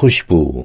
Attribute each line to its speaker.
Speaker 1: خوشبو